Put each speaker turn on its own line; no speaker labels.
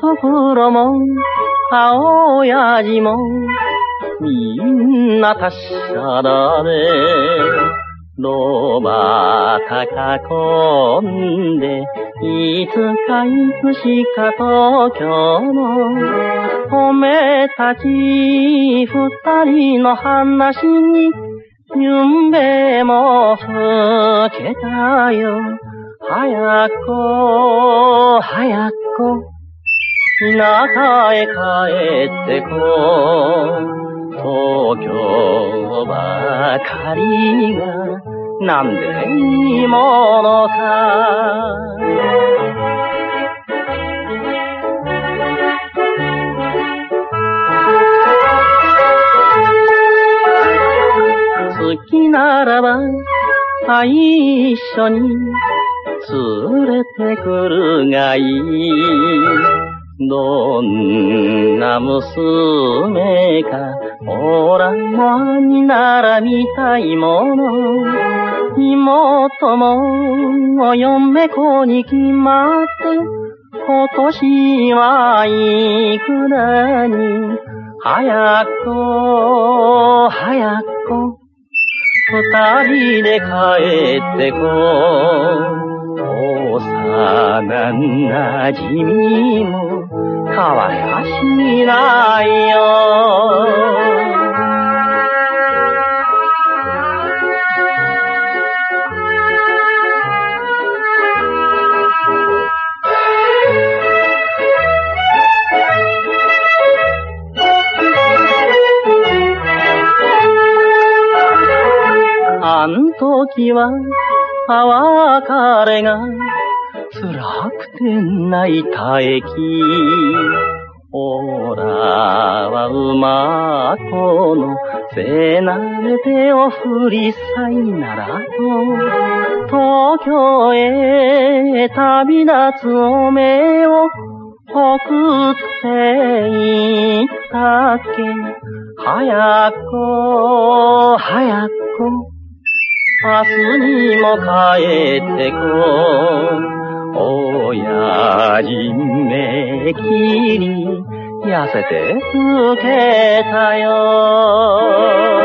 袋も、青親父も、みんな達者だね。ロバ高んで、いつかいつしか東京の、おめたち二人の話に、夢も更けたよ。早く、早く。田舎へ帰ってこ東京ばかりがなんでいいものか。好きならば一緒に連れてくるがいい。どんな娘か、おらもになら見たいもの。妹もお嫁子に決まって、今年はいくらに、早く、早く、二人で帰ってこう。幼なじみもかわやしないよ。あん時は、別れが辛くて泣いた駅。おらは馬子の背なれ手を振りさいならと、東京へ旅立つおめを送って行ったっけ。早く、早く、明日にも帰ってこ親父めきに痩せてつけたよ。